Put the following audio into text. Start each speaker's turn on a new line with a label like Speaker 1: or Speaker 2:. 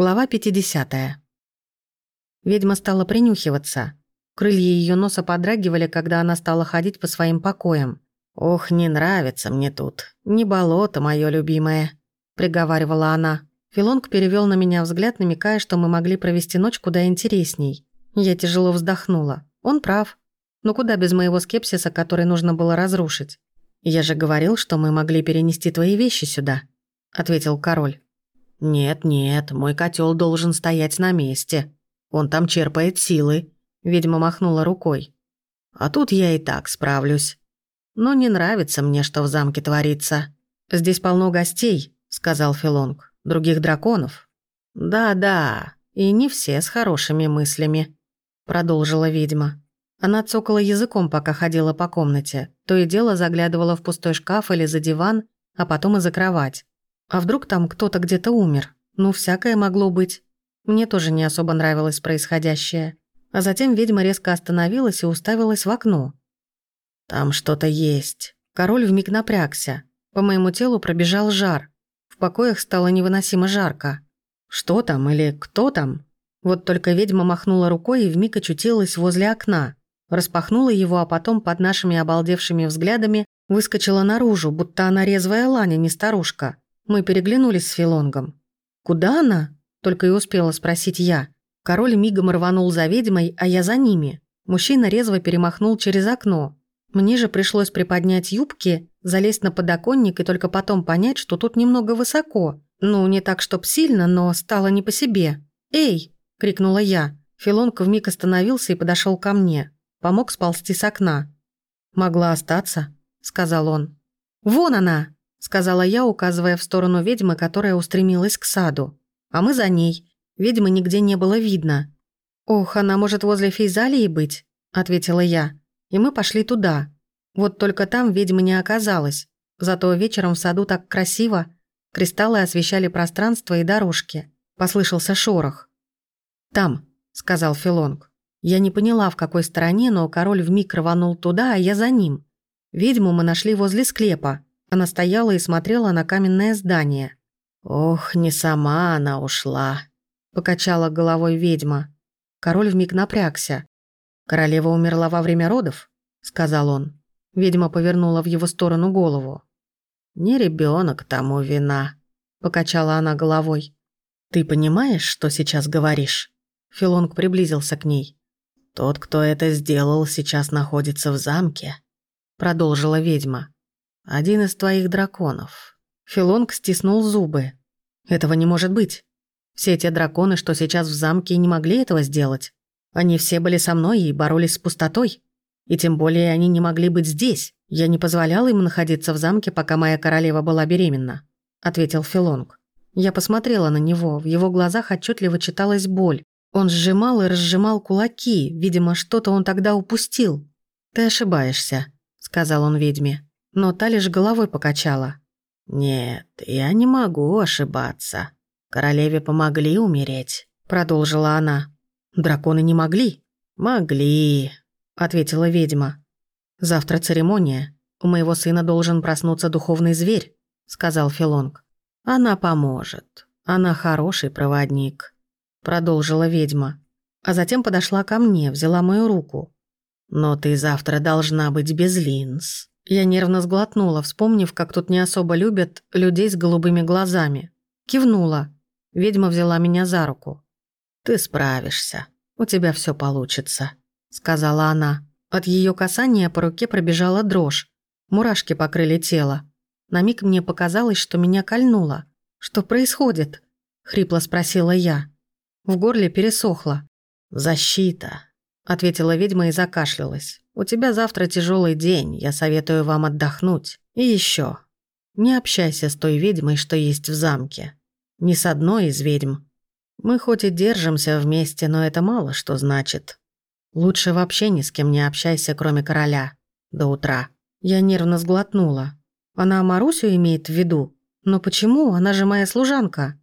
Speaker 1: Глава 50. Ведьма стала принюхиваться. Крылья ее носа подрагивали, когда она стала ходить по своим покоям. «Ох, не нравится мне тут. Не болото, мое любимое», — приговаривала она. Филонг перевел на меня взгляд, намекая, что мы могли провести ночь куда интересней. Я тяжело вздохнула. Он прав. Но куда без моего скепсиса, который нужно было разрушить? «Я же говорил, что мы могли перенести твои вещи сюда», — ответил король. «Нет-нет, мой котел должен стоять на месте. Он там черпает силы», — ведьма махнула рукой. «А тут я и так справлюсь. Но не нравится мне, что в замке творится. Здесь полно гостей», — сказал Филонг. «Других драконов». «Да-да, и не все с хорошими мыслями», — продолжила ведьма. Она цокала языком, пока ходила по комнате. То и дело заглядывала в пустой шкаф или за диван, а потом и за кровать. А вдруг там кто-то где-то умер? Ну, всякое могло быть. Мне тоже не особо нравилось происходящее. А затем ведьма резко остановилась и уставилась в окно. «Там что-то есть». Король вмиг напрягся. По моему телу пробежал жар. В покоях стало невыносимо жарко. Что там или кто там? Вот только ведьма махнула рукой и вмиг очутилась возле окна. Распахнула его, а потом под нашими обалдевшими взглядами выскочила наружу, будто она резвая ланя, не старушка. Мы переглянулись с Филонгом. «Куда она?» – только и успела спросить я. Король мигом рванул за ведьмой, а я за ними. Мужчина резво перемахнул через окно. Мне же пришлось приподнять юбки, залезть на подоконник и только потом понять, что тут немного высоко. Ну, не так, чтоб сильно, но стало не по себе. «Эй!» – крикнула я. Филонг вмиг остановился и подошел ко мне. Помог сползти с окна. «Могла остаться», – сказал он. «Вон она!» — сказала я, указывая в сторону ведьмы, которая устремилась к саду. А мы за ней. Ведьмы нигде не было видно. «Ох, она может возле фейзалии быть», — ответила я. И мы пошли туда. Вот только там ведьмы не оказалось. Зато вечером в саду так красиво. Кристаллы освещали пространство и дорожки. Послышался шорох. «Там», — сказал Филонг. Я не поняла, в какой стороне, но король вмиг рванул туда, а я за ним. Ведьму мы нашли возле склепа. Она стояла и смотрела на каменное здание. «Ох, не сама она ушла», — покачала головой ведьма. Король вмиг напрягся. «Королева умерла во время родов?» — сказал он. Ведьма повернула в его сторону голову. «Не ребенок тому вина», — покачала она головой. «Ты понимаешь, что сейчас говоришь?» Филонг приблизился к ней. «Тот, кто это сделал, сейчас находится в замке», — продолжила ведьма. Один из твоих драконов». Филонг стиснул зубы. «Этого не может быть. Все те драконы, что сейчас в замке, не могли этого сделать. Они все были со мной и боролись с пустотой. И тем более они не могли быть здесь. Я не позволяла им находиться в замке, пока моя королева была беременна», — ответил Филонг. Я посмотрела на него, в его глазах отчетливо читалась боль. Он сжимал и разжимал кулаки, видимо, что-то он тогда упустил. «Ты ошибаешься», — сказал он ведьме но та лишь головой покачала. «Нет, я не могу ошибаться. Королеве помогли умереть», — продолжила она. «Драконы не могли?» «Могли», — ответила ведьма. «Завтра церемония. У моего сына должен проснуться духовный зверь», — сказал Филонг. «Она поможет. Она хороший проводник», — продолжила ведьма. А затем подошла ко мне, взяла мою руку. «Но ты завтра должна быть без линз». Я нервно сглотнула, вспомнив, как тут не особо любят людей с голубыми глазами. Кивнула. Ведьма взяла меня за руку. «Ты справишься. У тебя все получится», — сказала она. От ее касания по руке пробежала дрожь. Мурашки покрыли тело. На миг мне показалось, что меня кольнуло. «Что происходит?» — хрипло спросила я. В горле пересохло. «Защита», — ответила ведьма и закашлялась. У тебя завтра тяжелый день, я советую вам отдохнуть. И еще, не общайся с той ведьмой, что есть в замке. Ни с одной из ведьм. Мы хоть и держимся вместе, но это мало что значит. Лучше вообще ни с кем не общайся, кроме короля. До утра. Я нервно сглотнула. Она Марусю имеет в виду? Но почему? Она же моя служанка.